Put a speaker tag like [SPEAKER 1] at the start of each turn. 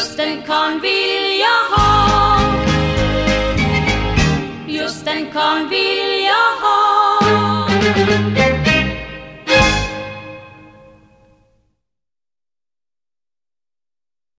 [SPEAKER 1] Just en karl vill jag ha. Just en karl vill